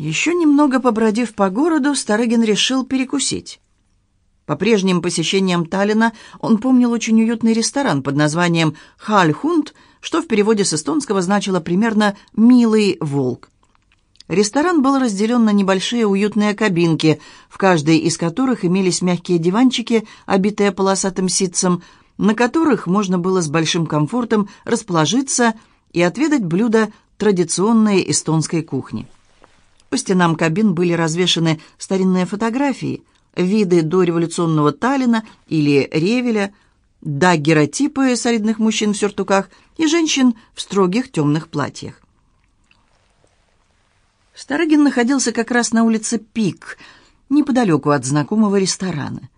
Еще немного побродив по городу, Старыгин решил перекусить. По прежним посещениям Таллина он помнил очень уютный ресторан под названием «Хальхунд», что в переводе с эстонского значило примерно «милый волк». Ресторан был разделен на небольшие уютные кабинки, в каждой из которых имелись мягкие диванчики, обитые полосатым ситцем, на которых можно было с большим комфортом расположиться и отведать блюда традиционной эстонской кухни. По стенам кабин были развешаны старинные фотографии, виды дореволюционного Таллина или Ревеля, даггеротипы солидных мужчин в сюртуках и женщин в строгих темных платьях. Старыгин находился как раз на улице Пик, неподалеку от знакомого ресторана.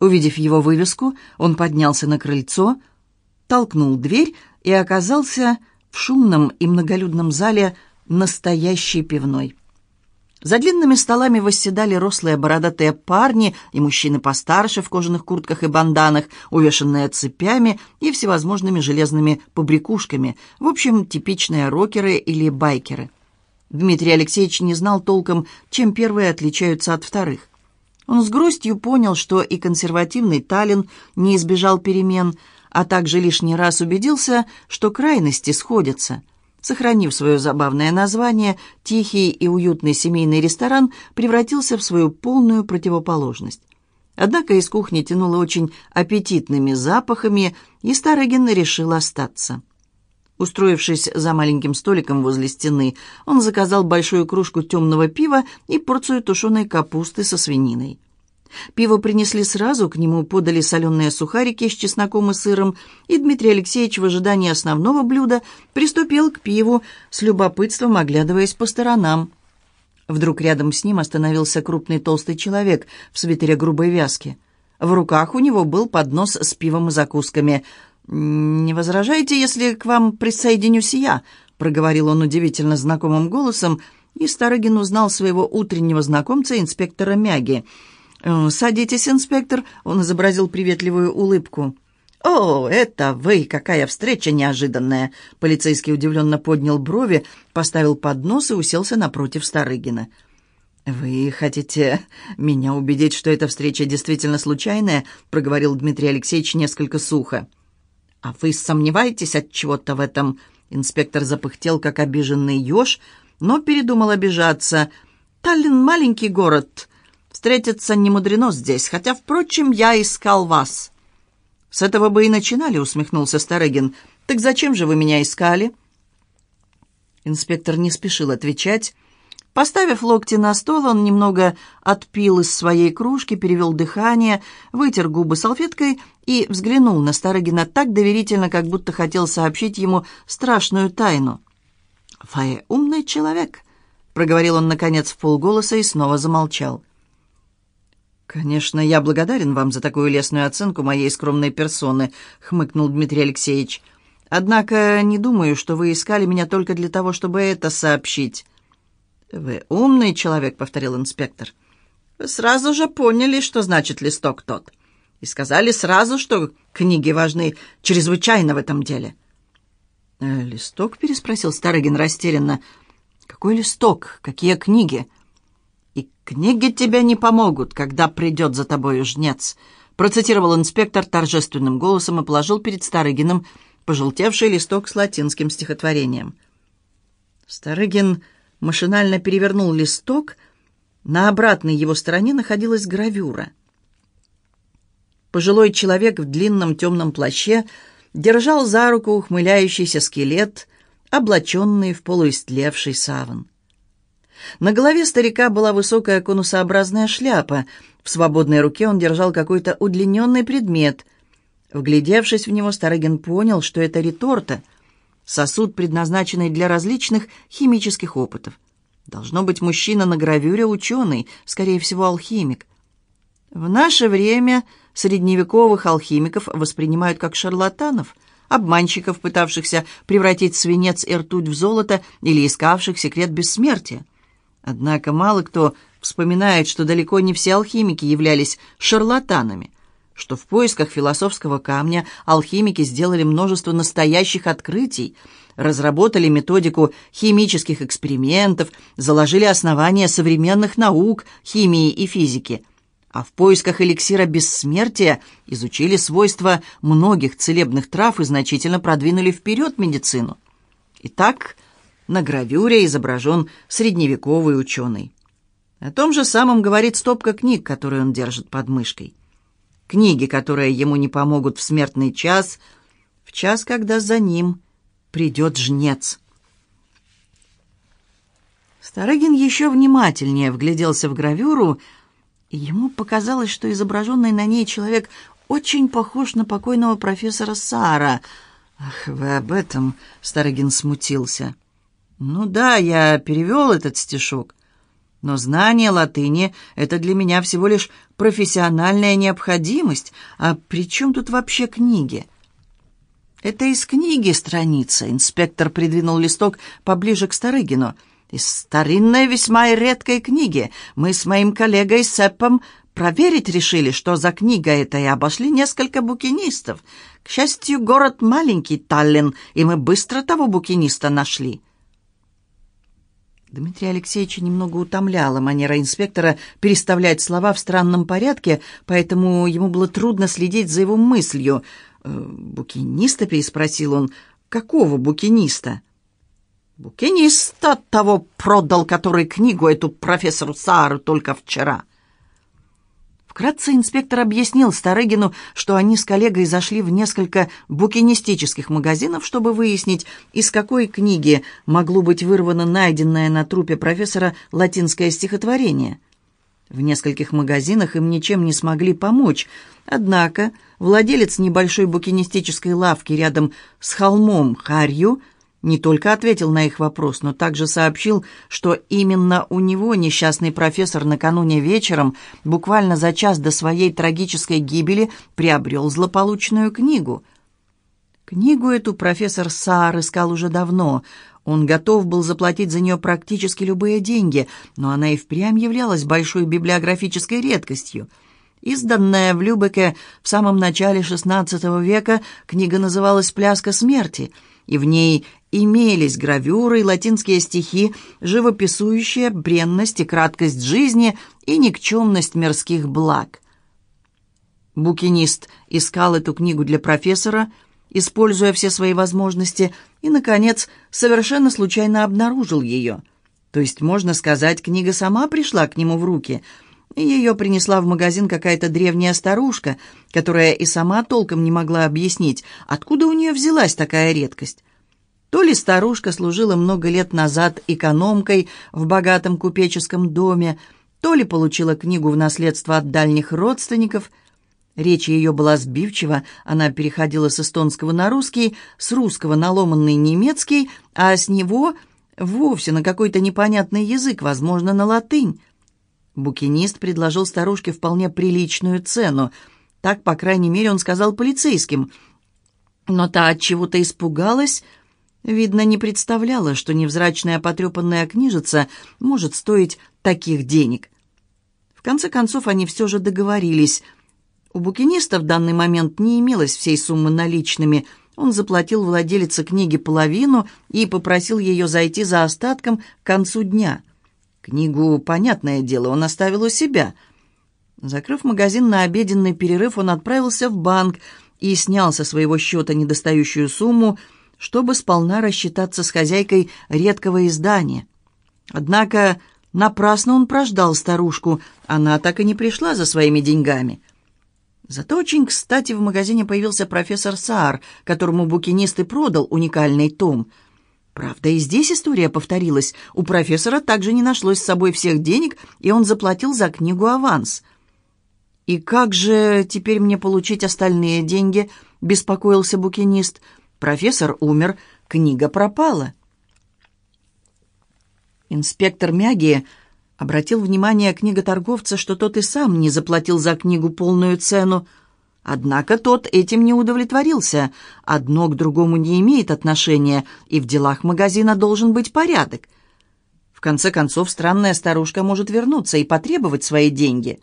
Увидев его вывеску, он поднялся на крыльцо, толкнул дверь и оказался в шумном и многолюдном зале настоящей пивной. За длинными столами восседали рослые бородатые парни и мужчины постарше в кожаных куртках и банданах, увешанные цепями и всевозможными железными побрякушками, в общем, типичные рокеры или байкеры. Дмитрий Алексеевич не знал толком, чем первые отличаются от вторых. Он с грустью понял, что и консервативный Таллин не избежал перемен, а также лишний раз убедился, что крайности сходятся – Сохранив свое забавное название, тихий и уютный семейный ресторан превратился в свою полную противоположность. Однако из кухни тянуло очень аппетитными запахами, и Старыгин решил остаться. Устроившись за маленьким столиком возле стены, он заказал большую кружку темного пива и порцию тушеной капусты со свининой. Пиво принесли сразу, к нему подали соленые сухарики с чесноком и сыром, и Дмитрий Алексеевич в ожидании основного блюда приступил к пиву, с любопытством оглядываясь по сторонам. Вдруг рядом с ним остановился крупный толстый человек в свитере грубой вязки. В руках у него был поднос с пивом и закусками. «Не возражайте, если к вам присоединюсь я», — проговорил он удивительно знакомым голосом, и Старыгин узнал своего утреннего знакомца, инспектора Мяги — «Э, «Садитесь, инспектор», — он изобразил приветливую улыбку. «О, это вы! Какая встреча неожиданная!» Полицейский удивленно поднял брови, поставил поднос и уселся напротив Старыгина. «Вы хотите меня убедить, что эта встреча действительно случайная?» — проговорил Дмитрий Алексеевич несколько сухо. «А вы сомневаетесь от чего-то в этом?» Инспектор запыхтел, как обиженный еж, но передумал обижаться. «Таллин — маленький город. Встретиться не мудрено здесь, хотя, впрочем, я искал вас». «С этого бы и начинали», — усмехнулся Старыгин. «Так зачем же вы меня искали?» Инспектор не спешил отвечать. Поставив локти на стол, он немного отпил из своей кружки, перевел дыхание, вытер губы салфеткой и взглянул на Старыгина так доверительно, как будто хотел сообщить ему страшную тайну. «Вы умный человек», — проговорил он, наконец, в полголоса и снова замолчал. «Конечно, я благодарен вам за такую лестную оценку моей скромной персоны», — хмыкнул Дмитрий Алексеевич. «Однако не думаю, что вы искали меня только для того, чтобы это сообщить». «Вы умный человек», — повторил инспектор. «Вы сразу же поняли, что значит листок тот. И сказали сразу, что книги важны чрезвычайно в этом деле». «Э, «Листок?» — переспросил Старыгин растерянно. «Какой листок? Какие книги?» «И книги тебе не помогут, когда придет за тобою жнец», процитировал инспектор торжественным голосом и положил перед Старыгиным пожелтевший листок с латинским стихотворением. Старыгин машинально перевернул листок, на обратной его стороне находилась гравюра. Пожилой человек в длинном темном плаще держал за руку ухмыляющийся скелет, облаченный в полуистлевший саван. На голове старика была высокая конусообразная шляпа. В свободной руке он держал какой-то удлиненный предмет. Вглядевшись в него, Старыгин понял, что это реторта, сосуд, предназначенный для различных химических опытов. Должно быть, мужчина на гравюре ученый, скорее всего, алхимик. В наше время средневековых алхимиков воспринимают как шарлатанов, обманщиков, пытавшихся превратить свинец и ртуть в золото или искавших секрет бессмертия. Однако мало кто вспоминает, что далеко не все алхимики являлись шарлатанами, что в поисках философского камня алхимики сделали множество настоящих открытий, разработали методику химических экспериментов, заложили основания современных наук, химии и физики. А в поисках эликсира бессмертия изучили свойства многих целебных трав и значительно продвинули вперед медицину. Итак, на гравюре изображен средневековый ученый. О том же самом говорит стопка книг, которые он держит под мышкой. Книги, которые ему не помогут в смертный час, в час, когда за ним придет жнец. Старыгин еще внимательнее вгляделся в гравюру, и ему показалось, что изображенный на ней человек очень похож на покойного профессора Сара. «Ах, вы об этом?» — Старыгин смутился. «Ну да, я перевел этот стишок. Но знание латыни — это для меня всего лишь профессиональная необходимость. А при чем тут вообще книги?» «Это из книги страница», — инспектор придвинул листок поближе к Старыгину. «Из старинной весьма и редкой книги. Мы с моим коллегой Сеппом проверить решили, что за книга это, и обошли несколько букинистов. К счастью, город маленький, Таллин, и мы быстро того букиниста нашли». Дмитрия Алексеевича немного утомляла манера инспектора переставлять слова в странном порядке, поэтому ему было трудно следить за его мыслью. «Э, «Букиниста?» — переспросил он. «Какого букиниста?» «Букиниста того продал, который книгу эту профессору Саару только вчера». Вкратце инспектор объяснил Старыгину, что они с коллегой зашли в несколько букинистических магазинов, чтобы выяснить, из какой книги могло быть вырвано найденное на трупе профессора латинское стихотворение. В нескольких магазинах им ничем не смогли помочь, однако владелец небольшой букинистической лавки рядом с холмом Харью – не только ответил на их вопрос, но также сообщил, что именно у него несчастный профессор накануне вечером, буквально за час до своей трагической гибели, приобрел злополучную книгу. Книгу эту профессор Саар искал уже давно. Он готов был заплатить за нее практически любые деньги, но она и впрямь являлась большой библиографической редкостью. Изданная в Любеке в самом начале XVI века, книга называлась «Пляска смерти», и в ней имелись гравюры и латинские стихи, живописующие бренность и краткость жизни и никчемность мирских благ. Букинист искал эту книгу для профессора, используя все свои возможности, и, наконец, совершенно случайно обнаружил ее. То есть, можно сказать, книга сама пришла к нему в руки, ее принесла в магазин какая-то древняя старушка, которая и сама толком не могла объяснить, откуда у нее взялась такая редкость. То ли старушка служила много лет назад экономкой в богатом купеческом доме, то ли получила книгу в наследство от дальних родственников. Речь ее была сбивчива, она переходила с эстонского на русский, с русского на ломанный немецкий, а с него вовсе на какой-то непонятный язык, возможно, на латынь. Букинист предложил старушке вполне приличную цену. Так, по крайней мере, он сказал полицейским. Но та от чего-то испугалась, Видно, не представляла, что невзрачная потрепанная книжица может стоить таких денег. В конце концов, они все же договорились. У букиниста в данный момент не имелось всей суммы наличными. Он заплатил владелице книги половину и попросил ее зайти за остатком к концу дня. Книгу, понятное дело, он оставил у себя. Закрыв магазин на обеденный перерыв, он отправился в банк и снял со своего счета недостающую сумму – чтобы сполна рассчитаться с хозяйкой редкого издания. Однако напрасно он прождал старушку, она так и не пришла за своими деньгами. Зато очень кстати в магазине появился профессор Саар, которому букинист и продал уникальный том. Правда, и здесь история повторилась. У профессора также не нашлось с собой всех денег, и он заплатил за книгу аванс. «И как же теперь мне получить остальные деньги?» — беспокоился букинист — Профессор умер, книга пропала. Инспектор Мяги обратил внимание книготорговца, что тот и сам не заплатил за книгу полную цену. Однако тот этим не удовлетворился. Одно к другому не имеет отношения, и в делах магазина должен быть порядок. В конце концов, странная старушка может вернуться и потребовать свои деньги.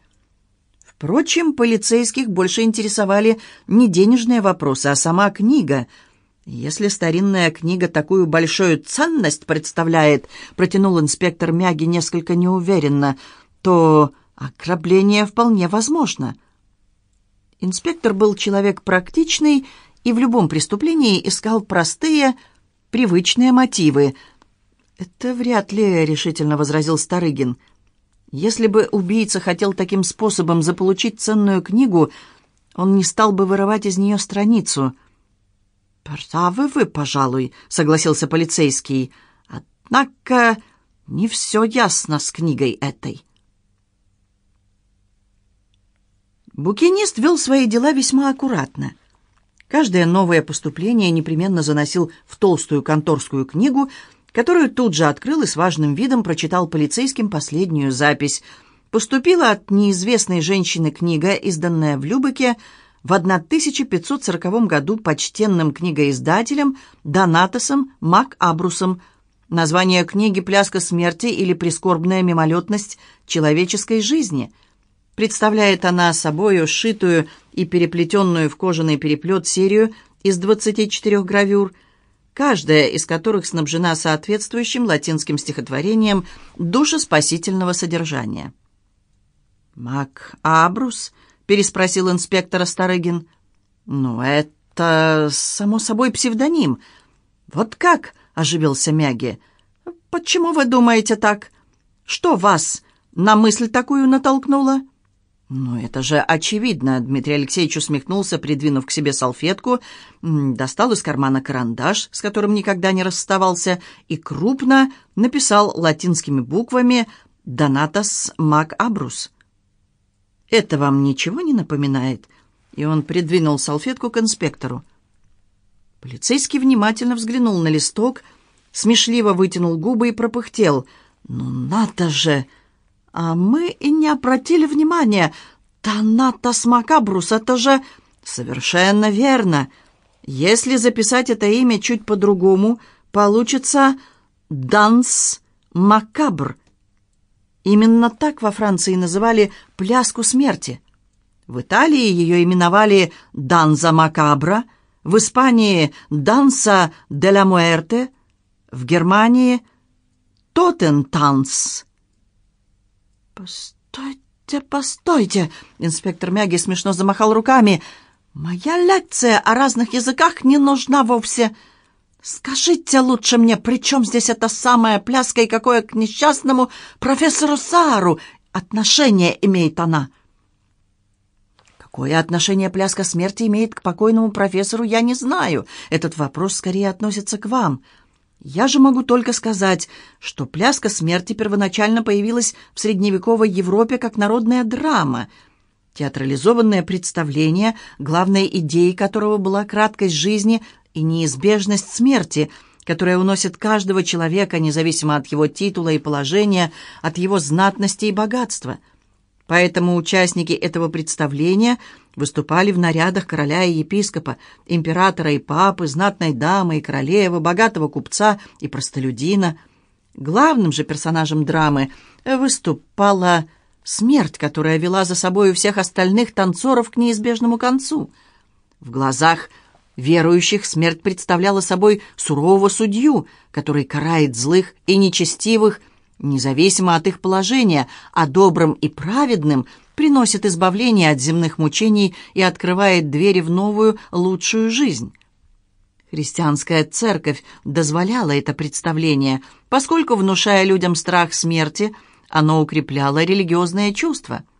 Впрочем, полицейских больше интересовали не денежные вопросы, а сама книга — «Если старинная книга такую большую ценность представляет», — протянул инспектор Мяги несколько неуверенно, «то ограбление вполне возможно». Инспектор был человек практичный и в любом преступлении искал простые, привычные мотивы. «Это вряд ли», — решительно возразил Старыгин. «Если бы убийца хотел таким способом заполучить ценную книгу, он не стал бы вырывать из нее страницу». «Правы вы, пожалуй», — согласился полицейский. «Однако не все ясно с книгой этой». Букинист вел свои дела весьма аккуратно. Каждое новое поступление непременно заносил в толстую конторскую книгу, которую тут же открыл и с важным видом прочитал полицейским последнюю запись. Поступила от неизвестной женщины книга, изданная в Любеке, в 1540 году почтенным книгоиздателем Донатосом МакАбрусом. Название книги «Пляска смерти» или «Прискорбная мимолетность человеческой жизни». Представляет она собою сшитую и переплетенную в кожаный переплет серию из 24 гравюр, каждая из которых снабжена соответствующим латинским стихотворением душеспасительного содержания. «Мак Абрус?» — переспросил инспектор Старыгин. «Ну, это, само собой, псевдоним». «Вот как?» — оживился Мяги. «Почему вы думаете так? Что вас на мысль такую натолкнуло?» «Ну, это же очевидно!» Дмитрий Алексеевич усмехнулся, придвинув к себе салфетку, достал из кармана карандаш, с которым никогда не расставался, и крупно написал латинскими буквами «Донатас Мак Абрус». «Это вам ничего не напоминает?» И он придвинул салфетку к инспектору. Полицейский внимательно взглянул на листок, смешливо вытянул губы и пропыхтел. «Ну надо же! А мы и не обратили внимания. Танатас Макабрус, это же...» «Совершенно верно. Если записать это имя чуть по-другому, получится «Данс Макабр», Именно так во Франции называли «пляску смерти». В Италии ее именовали «данза макабра», в Испании «данса де ла муэрте», в Германии «тотентанс». «Постойте, постойте!» Инспектор Мяги смешно замахал руками. «Моя лекция о разных языках не нужна вовсе!» «Скажите лучше мне, при чем здесь эта самая пляска и какое к несчастному профессору Саару отношение имеет она?» Какое отношение пляска смерти имеет к покойному профессору, я не знаю. Этот вопрос скорее относится к вам. Я же могу только сказать, что пляска смерти первоначально появилась в средневековой Европе как народная драма — Театрализованное представление, главной идеей которого была краткость жизни и неизбежность смерти, которая уносит каждого человека, независимо от его титула и положения, от его знатности и богатства. Поэтому участники этого представления выступали в нарядах короля и епископа, императора и папы, знатной дамы и королевы, богатого купца и простолюдина. Главным же персонажем драмы выступала смерть, которая вела за собой всех остальных танцоров к неизбежному концу. В глазах – Верующих смерть представляла собой сурового судью, который карает злых и нечестивых, независимо от их положения, а добрым и праведным приносит избавление от земных мучений и открывает двери в новую, лучшую жизнь. Христианская церковь дозволяла это представление, поскольку, внушая людям страх смерти, оно укрепляло религиозное чувство –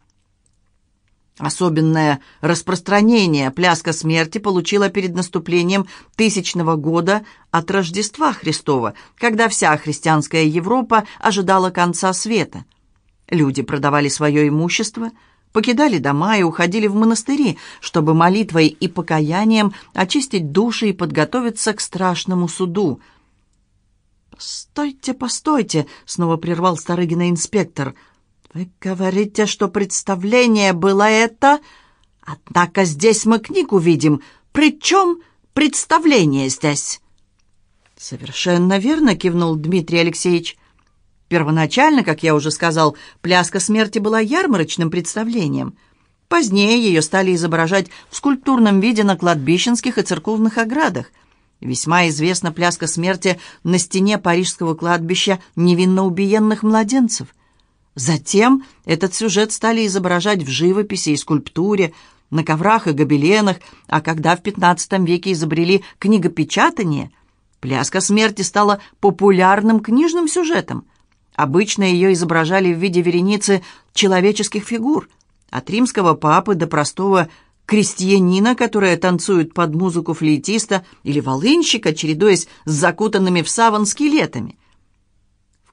Особенное распространение пляска смерти получила перед наступлением тысячного года от Рождества Христова, когда вся христианская Европа ожидала конца света. Люди продавали свое имущество, покидали дома и уходили в монастыри, чтобы молитвой и покаянием очистить души и подготовиться к страшному суду. «Постойте, постойте!» — снова прервал Старыгина инспектор — «Вы говорите, что представление было это? Однако здесь мы книгу видим. Причем представление здесь?» «Совершенно верно», — кивнул Дмитрий Алексеевич. Первоначально, как я уже сказал, пляска смерти была ярмарочным представлением. Позднее ее стали изображать в скульптурном виде на кладбищенских и церковных оградах. Весьма известна пляска смерти на стене парижского кладбища невинно убиенных младенцев. Затем этот сюжет стали изображать в живописи и скульптуре, на коврах и гобеленах, а когда в XV веке изобрели книгопечатание, пляска смерти стала популярным книжным сюжетом. Обычно ее изображали в виде вереницы человеческих фигур, от римского папы до простого крестьянина, которая танцует под музыку флейтиста, или волынщика, чередуясь с закутанными в саван скелетами.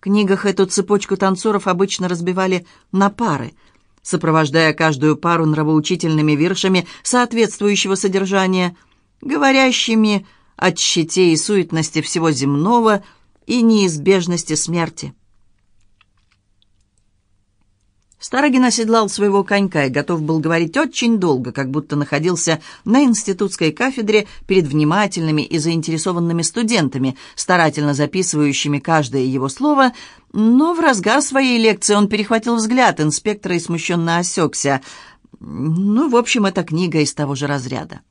В книгах эту цепочку танцоров обычно разбивали на пары, сопровождая каждую пару нравоучительными виршами соответствующего содержания, говорящими о тщете и суетности всего земного и неизбежности смерти. Старогин оседлал своего конька и готов был говорить очень долго, как будто находился на институтской кафедре перед внимательными и заинтересованными студентами, старательно записывающими каждое его слово, но в разгар своей лекции он перехватил взгляд инспектора и смущенно осекся. Ну, в общем, это книга из того же разряда.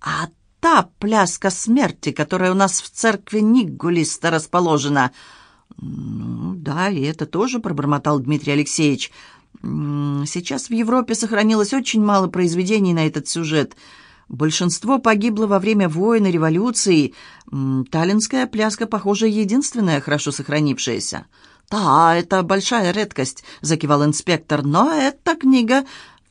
«А та пляска смерти, которая у нас в церкви Ниггулиста расположена», «Ну, да, и это тоже», — пробормотал Дмитрий Алексеевич. «Сейчас в Европе сохранилось очень мало произведений на этот сюжет. Большинство погибло во время войн и революции. Таллинская пляска, похоже, единственная хорошо сохранившаяся». «Да, это большая редкость», — закивал инспектор. «Но эта книга...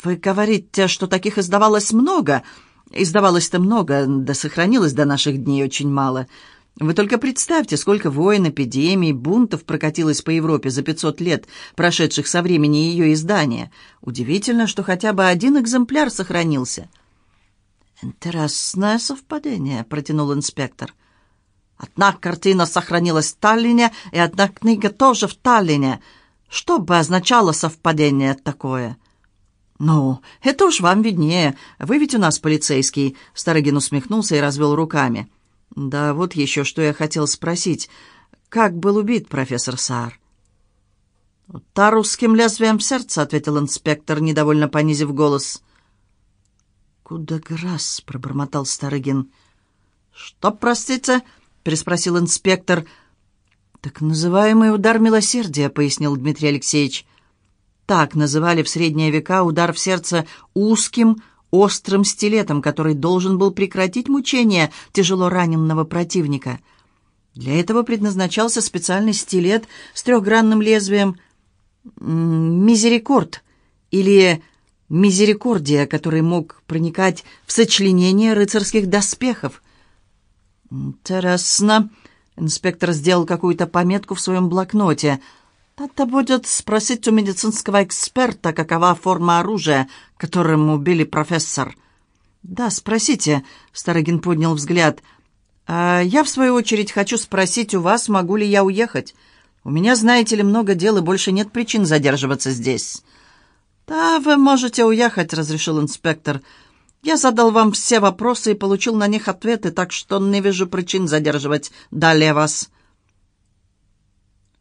Вы говорите, что таких издавалось много. Издавалось-то много, да сохранилось до наших дней очень мало». Вы только представьте, сколько войн, эпидемий, бунтов прокатилось по Европе за 500 лет, прошедших со времени ее издания. Удивительно, что хотя бы один экземпляр сохранился. «Интересное совпадение», — протянул инспектор. «Одна картина сохранилась в Таллине, и одна книга тоже в Таллине. Что бы означало совпадение такое?» «Ну, это уж вам виднее. Вы ведь у нас полицейский», — Старогин усмехнулся и развел руками. «Да вот еще что я хотел спросить. Как был убит профессор Саар?» «Та русским лезвием сердца», — ответил инспектор, недовольно понизив голос. «Куда грас?» — пробормотал Старыгин. «Что, простите?» — переспросил инспектор. «Так называемый удар милосердия», — пояснил Дмитрий Алексеевич. Так называли в средние века удар в сердце узким, острым стилетом, который должен был прекратить мучения тяжело раненного противника. Для этого предназначался специальный стилет с трехгранным лезвием «Мизерикорд» или «Мизерикордия», который мог проникать в сочленение рыцарских доспехов. «Интересно», — инспектор сделал какую-то пометку в своем блокноте — надо будет спросить у медицинского эксперта, какова форма оружия, которым убили профессор. Да, спросите, Старогин поднял взгляд. А я, в свою очередь, хочу спросить у вас, могу ли я уехать. У меня, знаете ли, много дел, и больше нет причин задерживаться здесь. Да, вы можете уехать, разрешил инспектор. Я задал вам все вопросы и получил на них ответы, так что не вижу причин задерживать далее вас.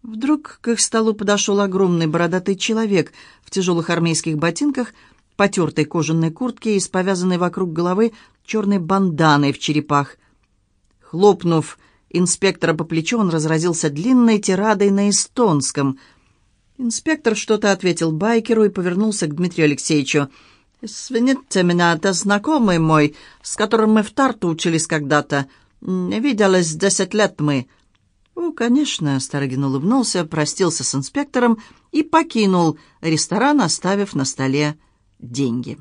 Вдруг к их столу подошел огромный бородатый человек в тяжелых армейских ботинках, потертой кожаной куртке и с повязанной вокруг головы черной банданой в черепах. Хлопнув инспектора по плечу, он разразился длинной тирадой на эстонском. Инспектор что-то ответил байкеру и повернулся к Дмитрию Алексеевичу. «Извините меня, это знакомый мой, с которым мы в Тарту учились когда-то. Виделись десять лет мы». «О, конечно», — Старогин улыбнулся, простился с инспектором и покинул ресторан, оставив на столе деньги.